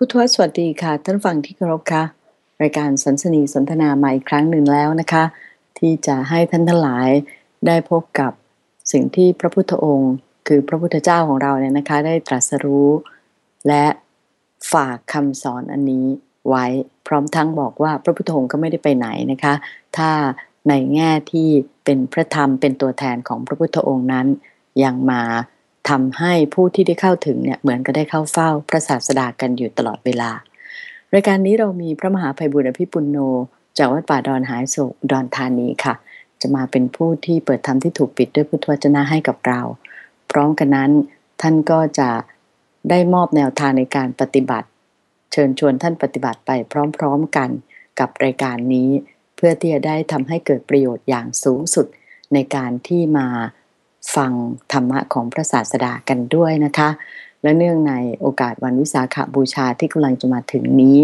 ผู้ทวสวัสดีค่ะ ท่านฟังที่เคารพค่ะ รายการสันสนีสนทนาใหม่อีกครั้งหนึ่งแล้วนะคะ ที่จะให้ท่านทั้งหลายได้พบกับสิ่งที่พระพุทธองค์ คือพระพุทธเจ้าของเราเนี่ยนะคะ ได้ตรัสรู้ และฝากคำสอนอันนี้ไว้พร้อมทั้งบอกว่าพระพุทธองค์ก็ไม่ได้ไปไหนนะคะ ถ้าในแง่ที่เป็นพระธรรมเป็นตัวแทนของพระพุทธองค์นั้นยังมา ทำให้ผู้ที่ได้เข้าถึงเนี่ยเหมือนก็ได้เข้าเฝ้าพระศาสดากันอยู่ตลอดเวลา รายการนี้เรามีพระมหาภัยบุญอภิปุโน จากวัดป่าดอนหายโศกดอนธานีค่ะ จะมาเป็นผู้ที่เปิดธรรมที่ถูกปิดด้วยพุทธวจนะให้กับเรา พร้อมกันนั้นท่านก็จะได้มอบแนวทางในการปฏิบัติ เชิญชวนท่านปฏิบัติไปพร้อมๆกันกับรายการนี้ เพื่อที่จะได้ทำให้เกิดประโยชน์อย่างสูงสุดในการที่มา ฟังธรรมะของพระศาสดากันด้วยนะคะ และเนื่องในโอกาสวันวิสาขาบูชาที่กำลังจะมาถึงนี้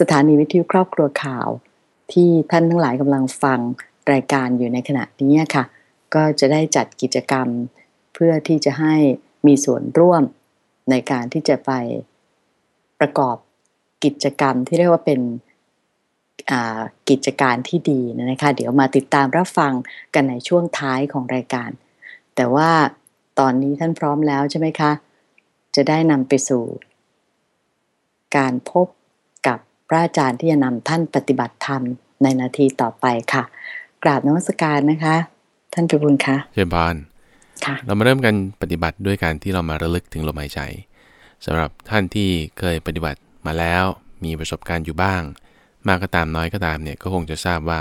สถานีวิทยุครอบครัวข่าว ที่ท่านทั้งหลายกำลังฟังรายการอยู่ในขณะนี้ค่ะ ก็จะได้จัดกิจกรรม เพื่อที่จะให้มีส่วนร่วมในการที่จะไปประกอบกิจกรรมที่เรียกว่าเป็นกิจการที่ดีนะคะ เดี๋ยวมาติดตามรับฟังกันในช่วงท้ายของรายการ แต่ว่าตอนนี้ท่านพร้อมแล้วใช่ไหมคะ จะได้นำไปสู่ การพบกับพระอาจารย์ที่จะนำท่านปฏิบัติธรรมในนาทีต่อไปค่ะ กราบนวัสการนะคะ ท่านประบุญคะเชิญพานค่ะเรามาเริ่มกันปฏิบัติด้วยการที่เรามาระลึกถึงลมหายใจสำหรับท่านที่เคยปฏิบัติมาแล้วมีประสบการณ์อยู่บ้าง มากก็ตามน้อยก็ตามเนี่ยก็คงจะทราบว่า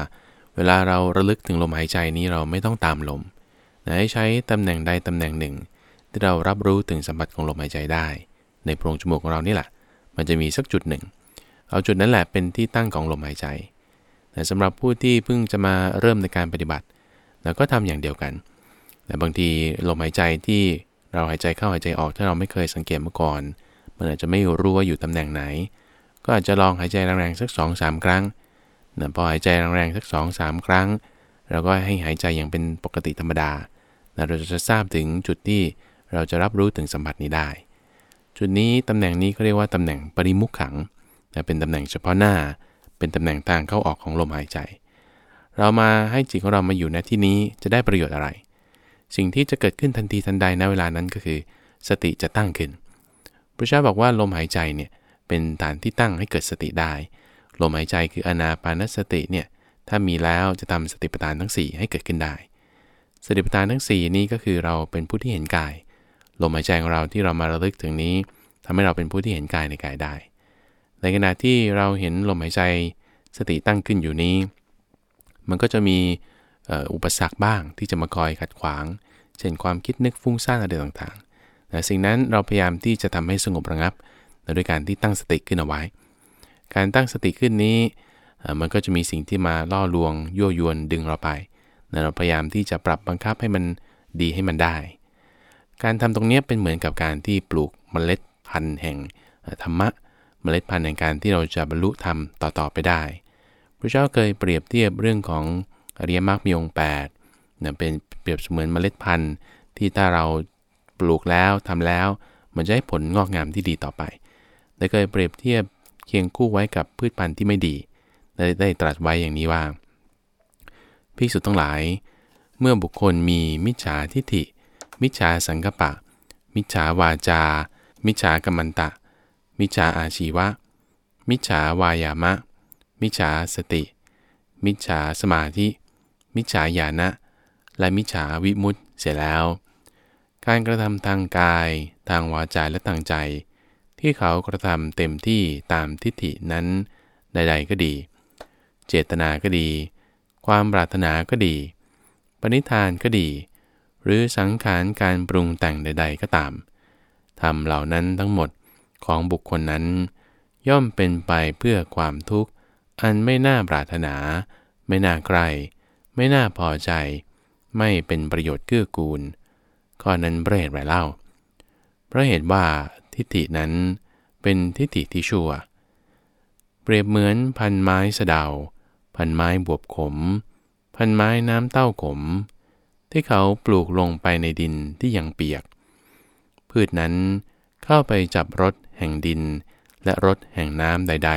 เวลาเราระลึกถึงลมหายใจนี้เราไม่ต้องตามลม ให้ใช้ตำแหน่งใดตำแหน่งหนึ่ง ที่เรารับรู้ถึงสัมผัสของลมหายใจได้ ในโพรงจมูกของเรานี่แหละ มันจะมีสักจุดหนึ่ง เอาจุดนั้นแหละเป็นที่ตั้งของลมหายใจ แต่สำหรับผู้ที่เพิ่งจะมาเริ่มในการปฏิบัติเราก็ทำอย่างเดียวกัน แต่บางทีลมหายใจที่เราหายใจเข้าหายใจออกถ้าเราไม่เคยสังเกตมาก่อน มันอาจจะไม่รู้ว่าอยู่ตำแหน่งไหน ก็อาจจะลองหายใจแรงๆสัก2อสาครั้งนะพอหายใจแรงๆสัก2อสาครั้งเราก็ให้หายใจอย่างเป็นปกติธรรมดา เราจะทราบถึงจุดที่เราจะรับรู้ถึงสัมผัสนี้ได้ จุดนี้ตำแหน่งนี้เขาเรียกว่าตำแหน่งปริมุขขังเป็นตำแหน่งเฉพาะหน้า เป็นตำแหน่งทางเข้าออกของลมหายใจ เรามาให้จิตของเรามาอยู่ในที่นี้จะได้ประโยชน์อะไร สิ่งที่จะเกิดขึ้นทันทีทันใดในเวลานั้นก็คือ สติจะตั้งขึ้นพระเจ้าบอกว่าลมหายใจเนี่ยเป็นฐานที่ตั้งให้เกิดสติได้ ลมหายใจคืออนาปานสติเนี่ยถ้ามีแล้วจะทำสติปัฏฐานทั้ง 4 ให้เกิดขึ้นได้ สติปัฏฐานทั้ง 4 นี้ก็คือเราเป็นผู้ที่เห็นกาย ลมหายใจของเราที่เรามาระลึกถึงนี้ทำให้เราเป็นผู้ที่เห็นกายในกายได้ ในขณะที่เราเห็นลมหายใจสติตั้งขึ้นอยู่นี้ มันก็จะมีอุปสรรคบ้างที่จะมาคอยขัดขวาง เช่นความคิดนึกฟุ้งซ่านอะไรต่างๆแต่สิ่งนั้นเราพยายามที่จะทำให้สงบระงับโดยการที่ตั้งสติขึ้นเอาไว้ การตั้งสติขึ้นนี้มันก็จะมีสิ่งที่มาล่อลวงยั่วยวนดึงเราไป เราพยายามที่จะปรับบังคับให้มันดีให้มันได้ การทำตรงนี้เป็นเหมือนกับการที่ปลูกเมล็ดพันธุ์แห่งธรรมะ เมล็ดพันธุ์แห่งการที่เราจะบรรลุธรรมต่อๆไปได้ พระเจ้าเคยเปรียบเทียบเรื่องของอริยมรรคมีองค์8นะเป็นเปรียบเสมือนเมล็ดพันธุ์ที่ถ้าเราปลูกแล้วทำแล้ว มันจะให้ผลงอกงามที่ดีต่อไปได้เคยเปรียบเทียบเคียงคู่ไว้กับพืชพันธุ์ที่ไม่ดี ได้ได้ตรัสไว้อย่างนี้ว่า ภิกษุทั้งหลาย เมื่อบุคคลมีมิจฉาทิฏฐิ มิจฉาสังกปะ มิจฉาวาจา มิจฉากรรมันตะ มิจฉาอาชีวะ มิจฉาวายามะ มิจฉาสติ มิจฉาสมาธิ มิจฉาญาณะและมิจฉาวิมุตต์เสร็จแล้ว การกระทำทางกาย ทางวาจาและทางใจ ที่เขากระทำเต็มที่ตามทิฏฐินั้น ใด ๆ ก็ดี เจตนาก็ดี ความปรารถนาก็ดี ปณิธานก็ดี หรือสังขารการปรุงแต่งใด ๆ ก็ตามทำเหล่านั้นทั้งหมดของบุคคลนั้น ย่อมเป็นไปเพื่อความทุกข์ อันไม่น่าปรารถนา ไม่น่าใกลไม่น่าพอใจ ไม่เป็นประโยชน์เกื้อกูลข้อนั้นเปรตไรเล่า เพราะเหตุว่าทิฏฐินั้นเป็นทิฏฐิที่ชั่ว เปรียบเหมือนพันไม้สะดา พันไม้บวบขม พันไม้น้ำเต้าขม ที่เขาปลูกลงไปในดินที่ยังเปียก พืชนั้นเข้าไปจับรสแห่งดิน และรสแห่งน้ำใด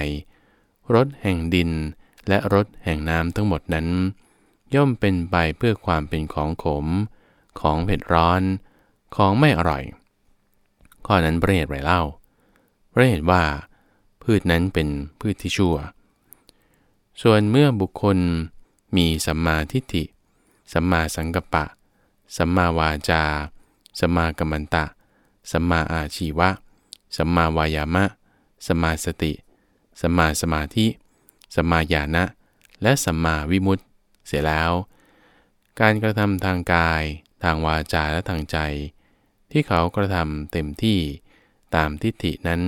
ๆ รสแห่งดินและรสแห่งน้ำทั้งหมดนั้น ย่อมเป็นไปเพื่อความเป็นของขม ของเผ็ดร้อน ของไม่อร่อย ข้อนั้นประเหตไรเล่าประเหตว่า พืชนั้นเป็นพืชที่ชั่ว ส่วนเมื่อบุคคลมีสัมมาทิฏฐิ สัมมาสังกัปปะ สัมมาวาจา สัมมากัมมันตะ สัมมาอาชีวะ สัมมาวายามะ สัมมาสติ สัมมาสมาธิ สัมมาญาณะ และสัมมาวิมุตติเสียแล้ว การกระทำทางกาย ทางวาจาและทางใจ ที่เขากระทำเต็มที่ตามทิฏฐินั้น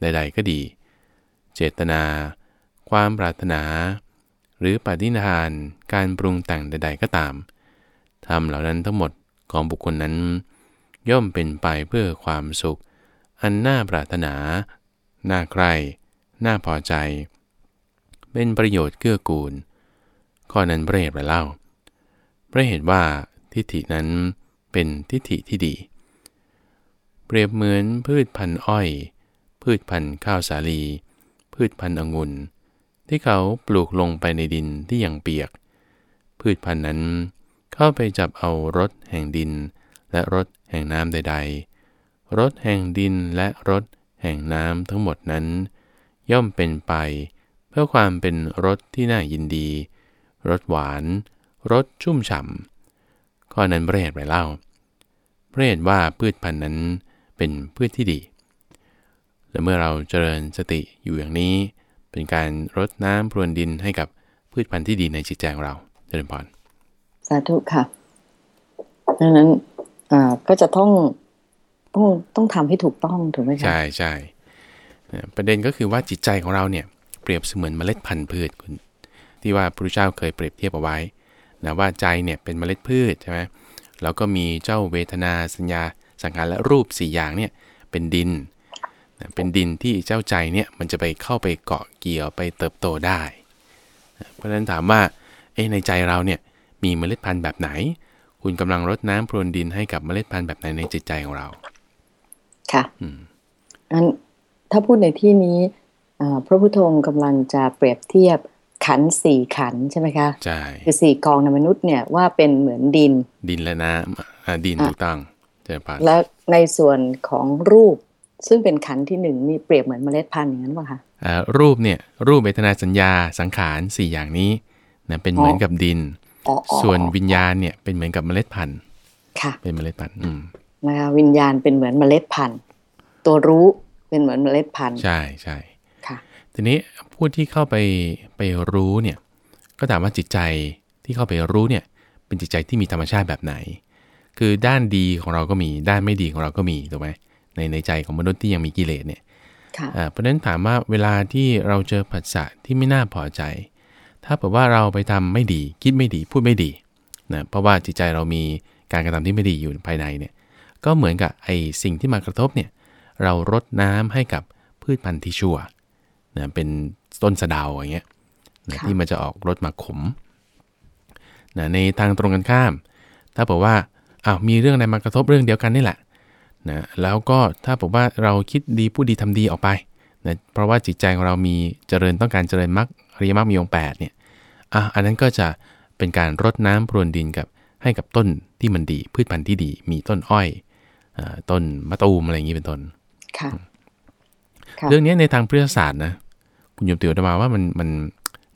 ใด ๆ ก็ดี เจตนา ความปรารถนา หรือปฏิทาน การปรุงแต่งใด ๆ ก็ตามทำเหล่านั้นทั้งหมดของบุคคลนั้น ย่อมเป็นไปเพื่อความสุข อันน่าปรารถนา น่าใคร่น่าพอใจ เป็นประโยชน์เกื้อกูล ข้อนั้นพระเหตุไรเล่า พระเหตุว่าทิฏฐินั้นเป็นทิฏฐิที่ดี เปรียบเหมือนพืชพันธุ์อ้อย พืชพันธุ์ข้าวสาลี พืชพันธุ์องุ่น ที่เขาปลูกลงไปในดินที่ยังเปียก พืชพันธุ์นั้น เข้าไปจับเอารสแห่งดิน และรสแห่งน้ำใด ๆ รสแห่งดินและรสแห่งน้ำทั้งหมดนั้น ย่อมเป็นไป เพื่อความเป็นรสที่น่ายินดี รสหวานรสชุ่มฉ่ำข้อนั้นพระเหตุไรเล่าพระเหตุว่าพืชพันธุ์นั้นเป็นพืชที่ดี และเมื่อเราเจริญสติอยู่อย่างนี้ เป็นการรดน้ำพรวนดินให้กับพืชพันธุ์ที่ดีในจิตใจของเราเจริญพรสาธุค่ะดังนั้นก็จะต้องต้องต้องทำให้ถูกต้องถูกไหมคะใช่ใช่ประเด็นก็คือว่าจิตใจของเราเนี่ยเปรียบเสมือนเมล็ดพันธุ์พืชคุณที่ว่าพระเจ้าเคยเปรียบเทียบเอาไว้นะว่าใจเนี่ยเป็นเมล็ดพืชใช่ไหมแล้วก็มีเจ้าเวทนาสัญญาสังขารและรูป4อย่างเนี่ยเป็นดิน เป็นดินที่เจ้าใจเนี่ยมันจะไปเข้าไปเกาะเกี่ยวไปเติบโตได้ เพราะฉะนั้นถามว่าเอ้ในใจเราเนี่ยมีเมล็ดพันธุ์แบบไหน คุณกำลังรดน้ำพรวนดินให้กับเมล็ดพันธุ์แบบไหนในจิตใจของเรา ค่ะอืมอันถ้าพูดในที่นี้พระพุทธองค์กำลังจะเปรียบเทียบขันสี่ขันใช่ไหมคะใช่คือสี่กองในมนุษย์เนี่ยว่าเป็นเหมือนดิน ดินและน้ำดินถูกต้องใช่ปะและในส่วนของรูป ซึ่งเป็นขันที่หนึ่งนี่เปรียบเหมือนเมล็ดพันธุ์อย่างนั้นป่ะคะรูปเนี่ยรูปเวทนาสัญญาสังขารสี่อย่างนี้นะเป็นเหมือนกับดิน ส่วนวิญญาณเนี่ยเป็นเหมือนกับเมล็ดพันธุ์ค่ะ เป็นเมล็ดพันธุ์อืมนะคะวิญญาณเป็นเหมือนเมล็ดพันธุ์ตัวรู้เป็นเหมือนเมล็ดพันธุ์ใช่ใช่ค่ะ ทีนี้ผู้ที่เข้าไปไปรู้เนี่ย ก็ถามว่าจิตใจที่เข้าไปรู้เนี่ย เป็นจิตใจที่มีธรรมชาติแบบไหน คือด้านดีของเราก็มีด้านไม่ดีของเราก็มีถูกไหม ในในใจของมนุษย์ที่ยังมีกิเลสเนี่ยเพราะฉะนั้นถามว่าเวลาที่เราเจอผัสสะที่ไม่น่าพอใจ ถ้าแบบว่าเราไปทำไม่ดี คิดไม่ดีพูดไม่ดีนะเพราะว่าจิตใจเรามีการกระทำที่ไม่ดีอยู่ภายในเนี่ยก็เหมือนกับไอ้สิ่งที่มากระทบเนี่ยเรารดน้ำให้กับพืชพันธุ์ที่ชั่วนะเป็นต้นสะดาวอย่างเงี้ยนะที่มันจะออกรสมาขมนะในทางตรงกันข้าม ถ้าบอกว่าอ้าวมีเรื่องอะไรมากระทบเรื่องเดียวกันนี่แหละ นะแล้วก็ถ้าบอกว่าเราคิดดีพูดดีทำดีออกไปนะเพราะว่าจิตใจของเรามีเจริญต้องการเจริญมรรคอริยมรรคมีองค์8เนี่ยอะอันนั้นก็จะเป็นการรดน้ำพรวนดินกับให้กับต้นที่มันดี พืชพันธุ์ที่ดี มีต้นอ้อยอต้นมะตูมอะไรอย่างนี้เป็นต้นค่ะเรื่องนี้ในทางพุทธศาสตร์นะคุณโยมติวมาว่ามันมัน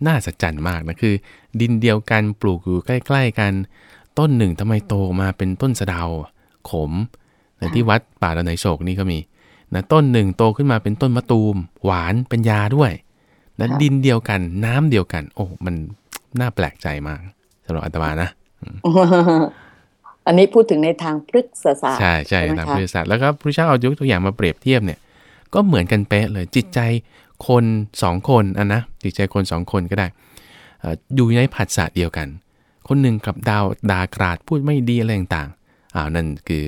น่าสัจจันมากนะคือ ดินเดียวกันปลูกอยู่ใกล้ ๆกัน ต้นหนึ่งทำไมโตมาเป็นต้นสะเดาขม แต่ที่วัดป่าดอนไหนโศกนี่ก็มีนะต้นหนึ่งโตขึ้นมาเป็นต้นมะตูม หวานเป็นยาด้วยนะดินเดียวกันน้ำเดียวกัน โอ้มันน่าแปลกใจมากสำหรับอาตมานะอันนี้พูดถึงในทางพฤกษศาสตร์ใช่ใช่ทางพฤกษศาสตร์แล้วก็พระเจ้าเอายกตัวอย่างมาเปรียบเทียบเนี่ย ก็เหมือนกันเป๊ะเลยจิตใจคนสองคนอันนะจิตใจคนสองคนก็ได้อยู่ในผัสสะเดียวกัน คนหนึ่งกับดาวดากราดพูดไม่ดีอะไรต่างๆอ้าวนั่นคือ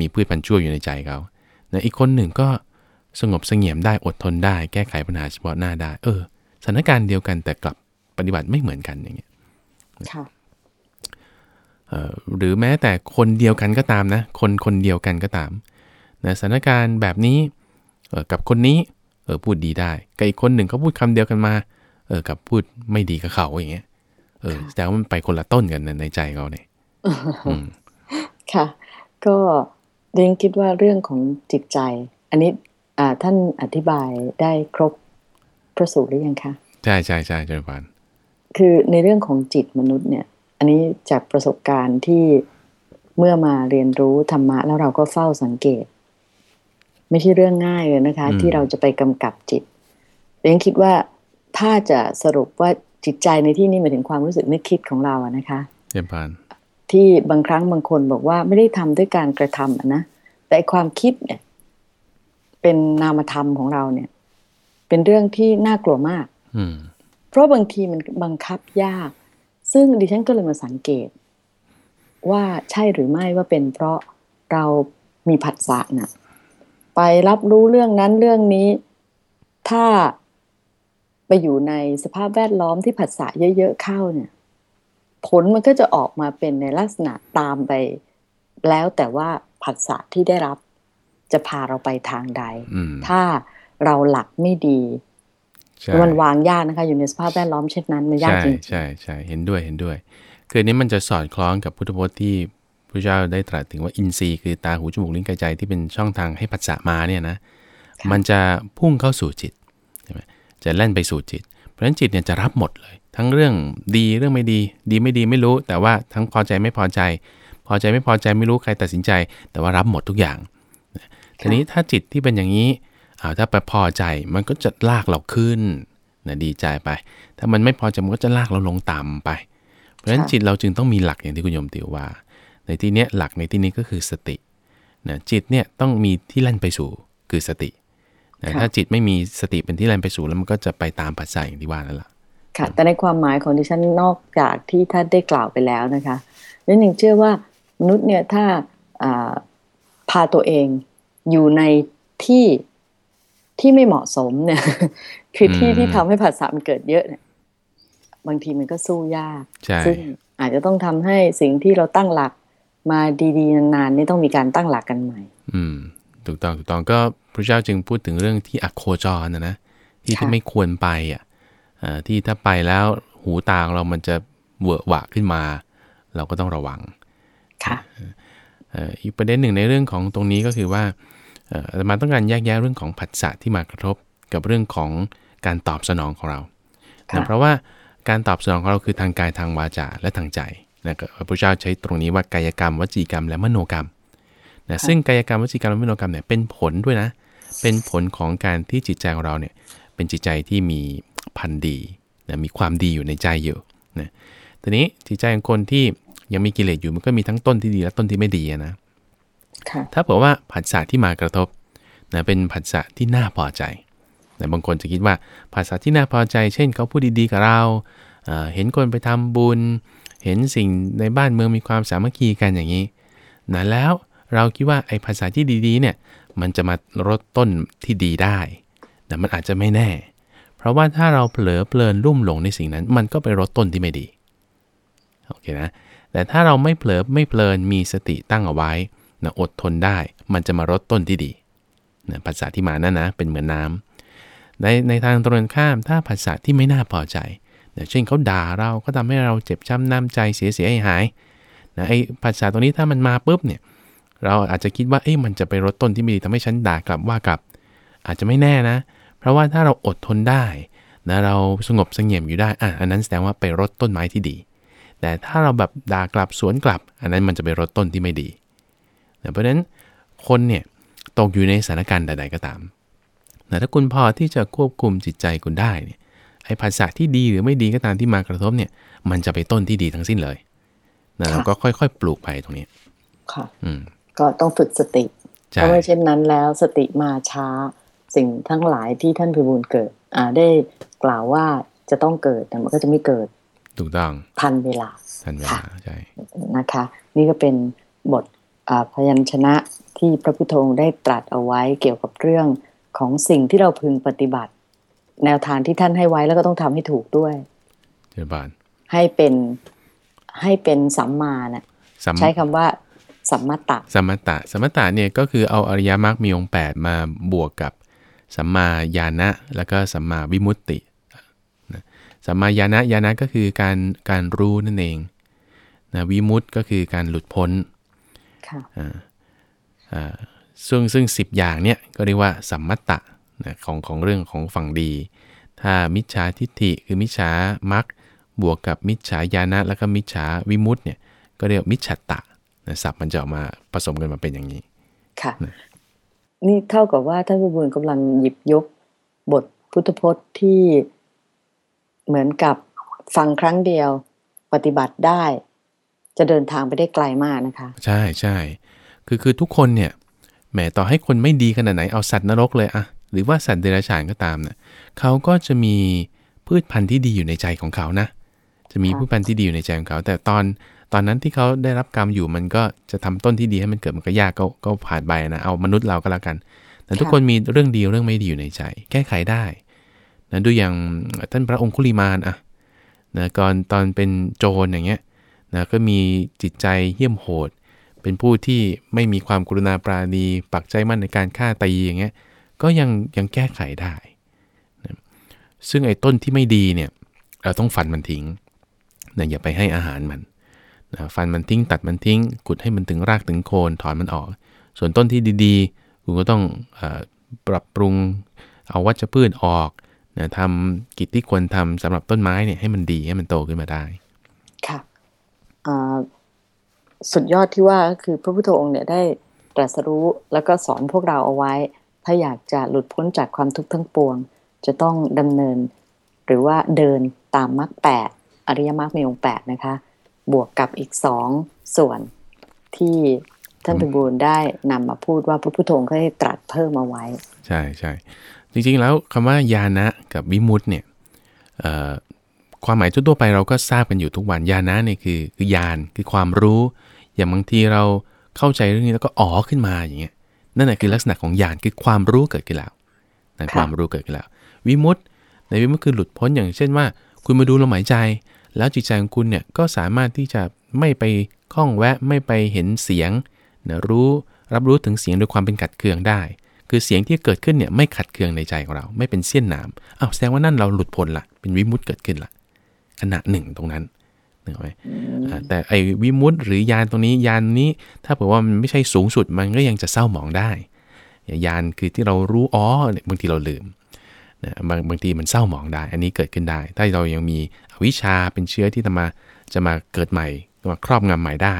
มีพืชพันธุ์ชั่วอยู่ในใจเขานะอีกคนหนึ่งก็สงบสงเงียมได้อดทนได้ แก้ไขปัญหาเฉพาะหน้าได้ เออสถานการณ์เดียวกันแต่กลับปฏิบัติไม่เหมือนกันอย่างเงี้ยค่ะหรือแม้แต่คนเดียวกันก็ตามนะ คนคนเดียวกันก็ตามนะสถานการณ์แบบนี้กับคนนี้เออพูดดีได้กับอีกคนหนึ่งเขาพูดคำเดียวกันมาเออกับพูดไม่ดีกับเขาอย่างเงี้ยเออแต่ว่ามันไปคนละต้นกันในใจเขาเนี่ยค่ะ ก็เรียนคิดว่าเรื่องของจิตใจ อันนี้ท่านอธิบายได้ครบพระสูตรหรือยังคะ ใช่ใช่ใช่เจริญพานคือในเรื่องของจิตมนุษย์เนี่ย อันนี้จากประสบการณ์ที่เมื่อมาเรียนรู้ธรรมะแล้วเราก็เฝ้าสังเกต ไม่ใช่เรื่องง่ายเลยนะคะ ที่เราจะไปกำกับจิตเรียนคิดว่าถ้าจะสรุปว่าจิตใจในที่นี้หมายถึงความรู้สึกนึกคิดของเราอะนะคะเยี่ยมพาน ที่บางครั้งบางคนบอกว่าไม่ได้ทำด้วยการกระทำนะแต่ความคิดเนี่ย เป็นนามธรรมของเราเนี่ย เป็นเรื่องที่น่ากลัวมากอืเพราะบางทีมันบังคับยาก ซึ่งดิฉันก็เลยมาสังเกต ว่าใช่หรือไม่ว่าเป็นเพราะเรามีผัสสะนะ่ะ ไปรับรู้เรื่องนั้นเรื่องนี้ ถ้าไปอยู่ในสภาพแวดล้อมที่ผัสสะเยอะๆเข้าเนี่ย ผลมันก็จะออกมาเป็นในลักษณะตามไป แล้วแต่ว่าผัสสะที่ได้รับจะพาเราไปทางใด ถ้าเราหลักไม่ดีมันวางยากนะคะ อยู่ในสภาพแวดล้อมเช่นนั้นมันยากจริงใช่ใช่เห็นด้วยเห็นด้วย คืออันนี้มันจะสอดคล้องกับพุทธพจน์ที่พระเจ้าได้ตรัสถึงว่าอินทรีย์คือตาหูจมูกลิ้นกายใจที่เป็นช่องทางให้ปัสสะมาเนี่ยนะมันจะพุ่งเข้าสู่จิตใช่ไหมจะแล่นไปสู่จิต เพราะฉะนั้นจิตเนี่ยจะรับหมดเลย ทั้งเรื่องดีเรื่องไม่ดี ดีไม่ดีไม่รู้ แต่ว่าทั้งพอใจไม่พอใจ พอใจไม่พอใจไม่รู้ใครตัดสินใจ แต่ว่ารับหมดทุกอย่างทีนี้ถ้าจิตที่เป็นอย่างนี้อาถ้าไปพอใจมันก็จะลากเราขึ้นนะดีใจไป ถ้ามันไม่พอใจมันก็จะลากเราลงต่ำไป เพราะฉะนั้นจิตเราจึงต้องมีหลักอย่างที่คุณโยมติวว่า ในที่นี้หลักในที่นี้ก็คือสตินะจิตเนี่ยต้องมีที่แล่นไปสู่คือสตินะถ้าจิตไม่มีสติเป็นที่แล่นไปสู่แล้วมันก็จะไปตามปัจจัยอย่างที่ว่านั่นแหละ ค่ะ แต่ในความหมายของดิฉันนอกจากที่ท่านได้กล่าวไปแล้วนะคะนั่นหนึ่งเชื่อว่ามนุษย์เนี่ยถ้าพาตัวเองอยู่ในที่ที่ไม่เหมาะสมเนี่ย คือที่ที่ทำให้ผัสสะมันเกิดเยอะเนี่ย บางทีมันก็สู้ยาก ซึ่งอาจจะต้องทำให้สิ่งที่เราตั้งหลักมาดีๆนานๆนี่ต้องมีการตั้งหลักกันใหม่ อืม ถูกต้องถูกต้องก็พระเจ้าจึงพูดถึงเรื่องที่อโคจรนะนะที่ที่ไม่ควรไปอะ ที่ถ้าไปแล้วหูตาของเรามันจะเวอะหวะขึ้นมา เราก็ต้องระวังค่ะอีกประเด็นหนึ่งในเรื่องของตรงนี้ก็คือว่าอาตมาต้องการแยกแยะเรื่องของผัสสะที่มากระทบกับเรื่องของการตอบสนองของเรานะเพราะว่าการตอบสนองของเราคือทางกายทางวาจาและทางใจนะพระพุทธเจ้าใช้ตรงนี้ว่ากายกรรมวจีกรรมและมโนกรรมนะซึ่งกายกรรมวจีกรรมและมโนกรรมเนี่ยเป็นผลด้วยนะ เป็นผลของการที่จิตใจของเราเนี่ยเป็นจิตใจที่มี พันดีนะมีความดีอยู่ในใจอยู่นะทีนี้จิตใจของคนที่ยังมีกิเลสอยู่มันก็มีทั้งต้นที่ดีและต้นที่ไม่ดีนะถ้าบอกว่าผัสสะที่มากระทบนะเป็นผัสสะที่น่าพอใจนะบางคนจะคิดว่าผัสสะที่น่าพอใจ เช่นเขาพูดดีๆกับเราเห็นคนไปทำบุญ เห็นสิ่งในบ้านเมืองมีความสามัคคีกันอย่างนี้นะแล้วเราคิดว่าไอ้ภาษาที่ดีๆเนี่ยมันจะมาลดต้นที่ดีได้แต่มันอาจจะไม่แน่ เพราะว่าถ้าเราเผลอเพลินรุ่มหลงในสิ่งนั้น มันก็ไปลดต้นที่ไม่ดีโอเคนะแต่ถ้าเราไม่เผลอไม่เพลินมีสติตั้งเอาไว้นะอดทนได้ มันจะมารดต้นที่ดีนะภาษาที่มานั่นนะเป็นเหมือนน้าในในทางตรงข้ามถ้าภาษาที่ไม่น่าพอใจนะเช่นเขาด่าเราก็ทำให้เราเจ็บช้ำน้ำใจเสียเสียหายนะไอ้ภาษาตรงนี้ถ้ามันมาปุ๊บเนี่ยเราอาจจะคิดว่าเอ้ยมันจะไปรดต้นที่ไม่ดีทำให้ฉันด่ากลับว่ากลับ อาจจะไม่แน่นะ เพราะว่าถ้าเราอดทนได้นะเราสงบสงเงียมอยู่ได้อะอันนั้นแสดงว่าไปรดต้นไม้ที่ดี แต่ถ้าเราแบบด่ากลับสวนกลับ อันนั้นมันจะไปรดต้นที่ไม่ดีเพราะฉะนั้นคนเนี่ยตกอยู่ในสถานการณ์ใด ๆก็ตามแต่ถ้าคุณพอที่จะควบคุมจิตใจคุณได้เนี่ยไอ้ภาษาที่ดีหรือไม่ดีก็ตามที่มากระทบเนี่ย มันจะไปต้นที่ดีทั้งสิ้นเลยนะเราก็ค่อยๆ ปลูกไปตรงนี้ ค่ะ อืมก็ต้องฝึกสติเพราะไม่เช่นนั้นแล้วสติมาช้า สิ่งทั้งหลายที่ท่านพิบูลเกิด อ่าได้กล่าวว่าจะต้องเกิดแต่มันก็จะไม่เกิดถูกต้องทันเวลาทันเวลาใช่นะคะ นี่ก็เป็นบทพยัญชนะที่พระพุทธองค์ได้ตรัสเอาไว้เกี่ยวกับเรื่องของสิ่งที่เราพึงปฏิบัติ แนวทางที่ท่านให้ไว้แล้วก็ต้องทำให้ถูกด้วยเจ้าบานให้เป็นให้เป็นสัมมานะใช้คำว่าสัมมาตะ สัมมาตะ สัมมาตะเนี่ยก็คือเอาอริยมรรคมีองค์แปดมาบวกกับ สัมมาญาณะแล้วก็สัมมาวิมุตตินะสัมมาญาณะญาณะก็คือการการรู้นั่นเองนะวิมุตติก็คือการหลุดพ้นค่ะอ่าซึ่งซึ่งสิบอย่างเนี้ยก็เรียกว่าสัมมัตตะนะของของเรื่องของฝั่งดี ถ้ามิจฉาทิฏฐิคือมิจฉามักบวกกับมิจฉาญาณะแล้วก็มิจฉาวิมุตต์เนี่ยก็เรียกมิจฉาตะนะศัพท์มันจะออกมาผสมกันมาเป็นอย่างนี้ ค่ะ นี่เท่ากับว่าท่านผู้บุญกำลังหยิบยกบทพุทธพจน์ที่เหมือนกับฟังครั้งเดียวปฏิบัติได้ จะเดินทางไปได้ไกลมากนะคะ ใช่ใช่คือคือทุกคนเนี่ยแหมต่อให้คนไม่ดีขนาดไหนเอาสัตว์นรกเลยอะหรือว่าสัตว์เดรัจฉานก็ตามเนะ่ยเขาก็จะมีพืชพันธุ์ที่ดีอยู่ในใจของเขานะ จะมีพืชพันธุ์ที่ดีอยู่ในใจของเขา แต่ตอน ตอนนั้นที่เขาได้รับกรรมอยู่มันก็จะทำต้นที่ดีให้มันเกิดมันก็ยากก็ก็ผ่านไปนะเอามนุษย์เราก็แล้วกัน แต่ทุกคนมีเรื่องดีเรื่องไม่ดีอยู่ในใจ แก้ไขได้นะดูอย่างท่านพระองคุลิมานอะนะก่อนตอนเป็นโจรอย่างเงี้ยนะก็มีจิตใจเหี้ยมโหด เป็นผู้ที่ไม่มีความกรุณาปราณีปักใจมั่นในการฆ่าตีอย่างเงี้ยก็ยังยังแก้ไขได้นะซึ่งไอ้ต้นที่ไม่ดีเนี่ยเราต้องฟันมันทิ้งนะอย่าไปให้อาหารมัน นะฟันมันทิ้งตัดมันทิ้ง ขุดให้มันถึงรากถึงโคนถอนมันออก ส่วนต้นที่ดีๆ คุณก็ต้องอปรับปรุงเอาวัชพืชออกนะทำกิจที่ควรทำสำหรับต้นไม้เนี่ยให้มันดีให้มันโตขึ้นมาได้ ค่ะสุดยอดที่ว่าคือพระพุทธองค์เนี่ยได้ตรัสรู้แล้วก็สอนพวกเราเอาไว้ ถ้าอยากจะหลุดพ้นจากความทุกข์ทั้งปวง จะต้องดำเนิน หรือว่าเดินตามมรรคแปดอริยมรรคมีองค์แปดนะคะ บวกกับอีกสองส่วนที่ท่านพิบูลได้นำมาพูดว่าพระพุทธองค์ก็ได้ตรัสเพิ่มมาไว้ ใช่ใช่จริงๆแล้วคำว่ายานะกับวิมุตเนี่ยความหมายทั่วไปเราก็ทราบกันอยู่ทุกวันยานะเนี่ยคือคือยานคือความรู้ อย่างบางทีเราเข้าใจเรื่องนี้แล้วก็อ๋อขึ้นมาอย่างเงี้ยนั่นแหละคือลักษณะของญาณคือความรู้เกิดขึ้นแล้วนั่นความรู้เกิดขึ้นแล้ว วิมุตในวิมุตคือหลุดพ้นอย่างเช่นว่า คุณมาดูลมหายใจ แล้วจิตใจของคุณเนี่ยก็สามารถที่จะไม่ไปคล้องแวะไม่ไปเห็นเสียงนะรู้รับรู้ถึงเสียงโดยความเป็นขัดเคืองได้ คือเสียงที่เกิดขึ้นเนี่ยไม่ขัดเคืองในใจของเรา ไม่เป็นเสี้ยนหนามอ้าวแสดงว่านั่นเราหลุดพ้นละเป็นวิมุตต์เกิดขึ้นละขณะหนึ่งตรงนั้นนึกไหมแต่ไอ้วิมุตต์หรือยานตรงนี้ยานนี้ ถ้าเผื่อว่ามันไม่ใช่สูงสุดมันก็ยังจะเศร้าหมองได้ยานคือที่เรารู้อ๋อบางทีเราลืม นะบางบางทีมันเศร้าหมองได้ อันนี้เกิดขึ้นได้ ถ้าเรายังมีวิชาเป็นเชื้อที่จะมาจะมาเกิดใหม่มาครอบงำใหม่ได้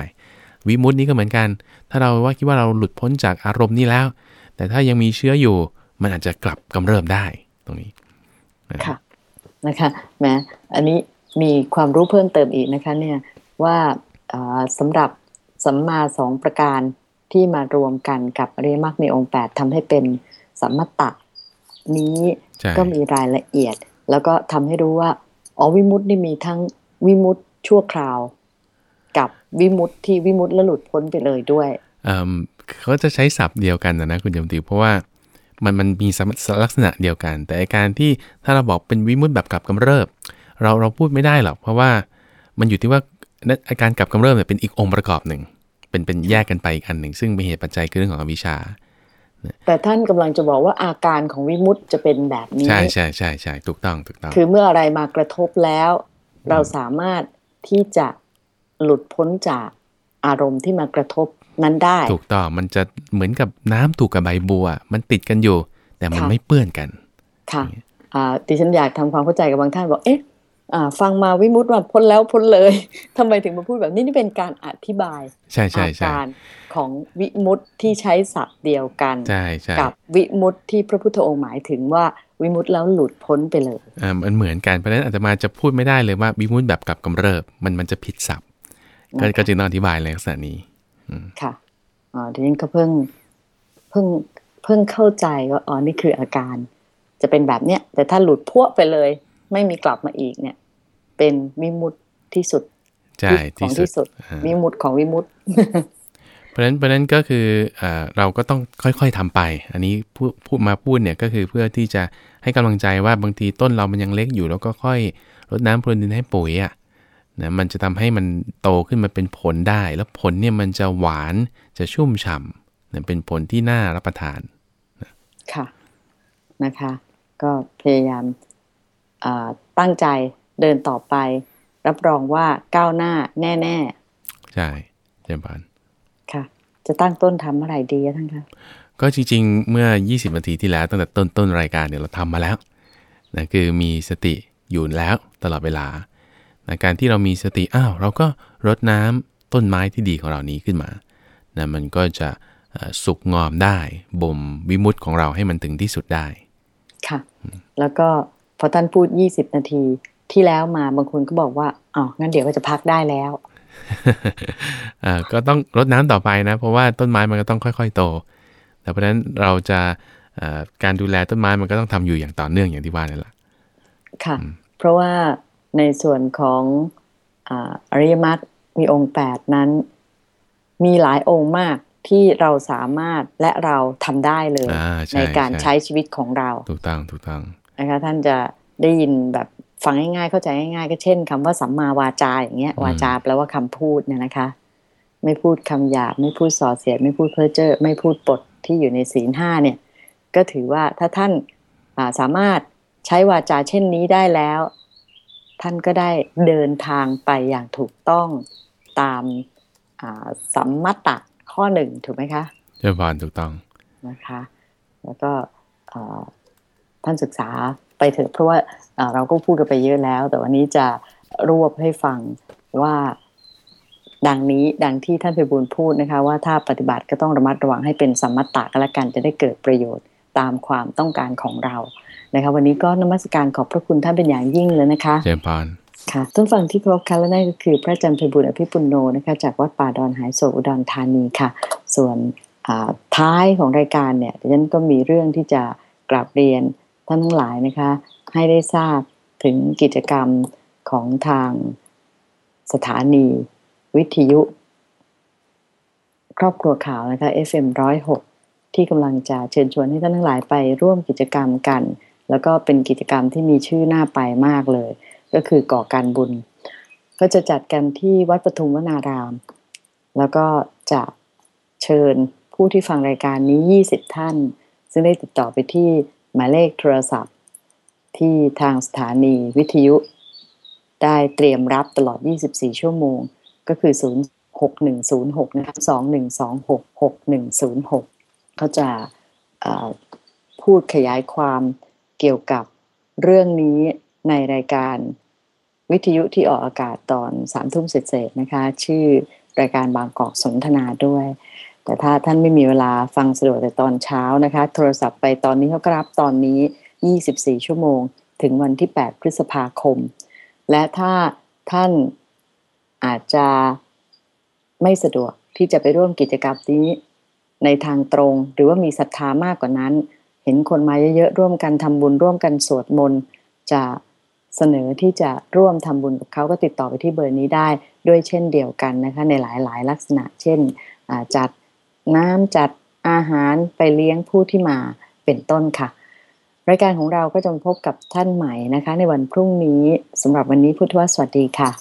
วิมุตต์นี้ก็เหมือนกัน ถ้าเราว่าคิดว่าเราหลุดพ้นจากอารมณ์นี้แล้ว แต่ถ้ายังมีเชื้ออยู่ มันอาจจะกลับกำเริบได้ตรงนี้ค่ะนะคะแมอันนี้มีความรู้เพิ่มเติมอีกนะคะเนี่ยว่าสำหรับสัมมาสองประการที่มารวมกันกับอริยมรรคมีองค์แปดทำให้เป็นสัมมตะนี้ ก็มีรายละเอียด แล้วก็ทำให้รู้ว่าอ๋อวิมุตตินี่มีทั้งวิมุตติชั่วคราว กับวิมุตติที่วิมุตติแล้วหลุดพ้นไปเลยด้วยเขาจะใช้ศัพท์เดียวกันนะนะคุณยมติเพราะว่ามันมันมีลักษณะเดียวกัน แต่การที่ถ้าเราบอกเป็นวิมุตติแบบกลับกำเริบ เราเราพูดไม่ได้หรอกเพราะว่ามันอยู่ที่ว่าอาการกลับกำเริบเนี่ยเป็นอีกองค์ประกอบหนึ่งเป็นเป็นแยกกันไปอีกอันหนึ่งซึ่งเป็นเหตุปัจจัยคือเรื่องของอวิชชา แต่ท่านกำลังจะบอกว่าอาการของวิมุตจะเป็นแบบนี้ ใช่ใช่ใช่ใช่ถูกต้องถูกต้อง คือเมื่ออะไรมากระทบแล้ว เราสามารถที่จะหลุดพ้นจากอารมณ์ที่มากระทบนั้นได้ ถูกต้องมันจะเหมือนกับน้ำถูกกับใบบัว มันติดกันอยู่ แต่มันไม่เปื้อนกัน ค่ะดิฉันอยากทำความเข้าใจกับบางท่านบอกเอ๊ะ ฟังมาวิมุตต์ว่าพ้นแล้วพ้นเลยทำไมถึงมาพูดแบบนี้นี่เป็นการอธิบายใช่ใช่ใช่การของวิมุตต์ที่ใช้ศัพท์เดียวกันใช่ใช่กับวิมุตต์ที่พระพุทธองค์หมายถึงว่าวิมุตต์แล้วหลุดพ้นไปเลยอ่ามันเหมือนกันเพราะฉะนั้นอาจจะมาจะพูดไม่ได้เลยว่าวิมุตต์แบบกับกำเริบมันมันจะผิดศัพท์ก็จึงต้องอธิบายในลักษณะนี้ค่ะอ๋อทีนี้ก็เพิ่งเพิ่งเพิ่งเข้าใจว่าอ๋อนี่คืออาการ จะเป็นแบบเนี้ยแต่ถ้าหลุดพวไปเลย ไม่มีกลับมาอีกเนี่ย เป็นวิมุตที่สุดใช่ของที่สุดวิมุตของวิมุตเพราะฉะนั้นเพราะนั้นก็คือเราก็ต้องค่อยๆทำไป อันนี้พูดพูดมาพูดเนี่ยก็คือเพื่อที่จะให้กำลังใจว่าบางทีต้นเรามันยังเล็กอยู่ แล้วก็ค่อยรดน้ำพรวนดินให้ปุ๋ยอะนะมันจะทำให้มันโตขึ้นมาเป็นผลได้ แล้วผลเนี่ยมันจะหวานจะชุ่มฉ่ำนะเป็นผลที่น่ารับประทานค่ะนนะคะ ก็พยายามตั้งใจ เดินต่อไป รับรองว่าก้าวหน้าแน่ ๆ ใช่เจมบานค่ะ จะตั้งต้นทำเมื่อไหร่ดีท่านคะก็จริงๆ เมื่อ 20นาทีที่แล้วตั้งแต่ต้นต้นรายการเนี่ยเราทำมาแล้วนะคือมีสติอยู่แล้วตลอดเวลานะการที่เรามีสติอ้าวเราก็รดน้ำต้นไม้ที่ดีของเรานี้ขึ้นมานะมันก็จะสุกงอมได้บ่มวิมุตของเราให้มันถึงที่สุดได้ ค่ะ แล้วก็พอท่านพูด 20 นาที ที่แล้วมาบางคนก็บอกว่าอ๋องั้นเดี๋ยวก็จะพักได้แล้วอ่าก็ต้องรดน้ำต่อไปนะ เพราะว่าต้นไม้มันก็ต้องค่อย ๆ โต แต่เพราะฉะนั้นเราจะการดูแลต้นไม้มันก็ต้องทำอยู่อย่างต่อเนื่องอย่างที่ว่านี่แหละค่ะ เพราะว่าในส่วนของอริยมรรคมีองค์แปดนั้น มีหลายองค์มากที่เราสามารถและเราทำได้เลยใในการใช้ชีวิตของเรา ถูกต้องถูกต้องนะคะท่านจะได้ยินแบบ ฟังง่ายๆเข้าใจง่ายๆ ก็เช่นคำว่าสัมมาวาจาอย่างเงี้ยวาจาแปลว่าคำพูดเนี่ยนะคะ ไม่พูดคำหยาบไม่พูดส่อเสียด ไม่พูดเพ้อเจ้อไม่พูดปดที่อยู่ในศีลห้าเนี่ย ก็ถือว่าถ้าท่านสามารถใช้วาจาเช่นนี้ได้แล้ว ท่านก็ได้เดินทางไปอย่างถูกต้องตามสัมมัตตะข้อหนึ่งถูกไหมคะเจ้าพานถูกต้องนะคะ แล้วก็ท่านศึกษา ไปเถอะเพราะว่าเราก็พูดกันไปเยอะแล้ว แต่วันนี้จะรวบให้ฟังว่าดังนี้ดังที่ท่านเพบุญพูดนะคะว่าถ้าปฏิบัติก็ต้องระมัดระวังให้เป็นสัมมัตตะก็แล้วกันจะได้เกิดประโยชน์ตามความต้องการของเรานะคะวันนี้ก็นมัสการขอบพระคุณท่านเป็นอย่างยิ่งเลยนะคะเจมพานค่ะต้นฟังที่ครบคันและนั่นก็คือพระอาจารย์เพบุญอภิปุโนนะคะจากวัดป่าดอนหายโศอุดรธานีค่ะ ส่วนท้ายของรายการเนี่ยดิฉันก็มีเรื่องที่จะกราบเรียน ท่านทั้งหลายนะคะ ให้ได้ทราบถึงกิจกรรมของทางสถานีวิทยุ ครอบครัวข่าวนะคะ FM 106 ที่กำลังจะเชิญชวนให้ท่านทั้งหลายไปร่วมกิจกรรมกัน แล้วก็เป็นกิจกรรมที่มีชื่อหน้าไปมากเลย ก็คือก่อการบุญ ก็จะจัดกันที่วัดปทุมวนาราม แล้วก็จะเชิญผู้ที่ฟังรายการนี้ 20 ท่าน ซึ่งได้ติดต่อไปที่ หมายเลขโทรศัพท์ ที่ทางสถานีวิทยุ ได้เตรียมรับตลอด 24 ชั่วโมง ก็คือ 0 6 1 0 6นะคะ2 1 2 6 6 1 0 6 เขาจะพูดขยายความเกี่ยวกับเรื่องนี้ในรายการวิทยุที่ออกอากาศตอนสามทุ่มเสร็จๆนะคะ ชื่อรายการบางกอกสนทนาด้วย แต่ถ้าท่านไม่มีเวลาฟังสะดวกแต่ตอนเช้านะคะ โทรศัพท์ไปตอนนี้เขากรับตอนนี้ 24 ชั่วโมง ถึงวันที่ 8 พฤษภาคม และถ้าท่านอาจจะไม่สะดวกที่จะไปร่วมกิจกรรมนี้ในทางตรง หรือว่ามีศรัทธามากกว่านั้น เห็นคนมาเยอะๆร่วมกันทำบุญร่วมกันสวดมนต์จะเสนอที่จะร่วมทำบุญกับเขาก็ติดต่อไปที่เบอร์นี้ได้ด้วยเช่นเดียวกันนะคะในหลายๆ ลักษณะ เช่นจัด น้ำจัดอาหารไปเลี้ยงผู้ที่มาเป็นต้นค่ะ รายการของเราก็จะพบกับท่านใหม่นะคะ ในวันพรุ่งนี้สำหรับวันนี้พุทธวสวัสดีค่ะ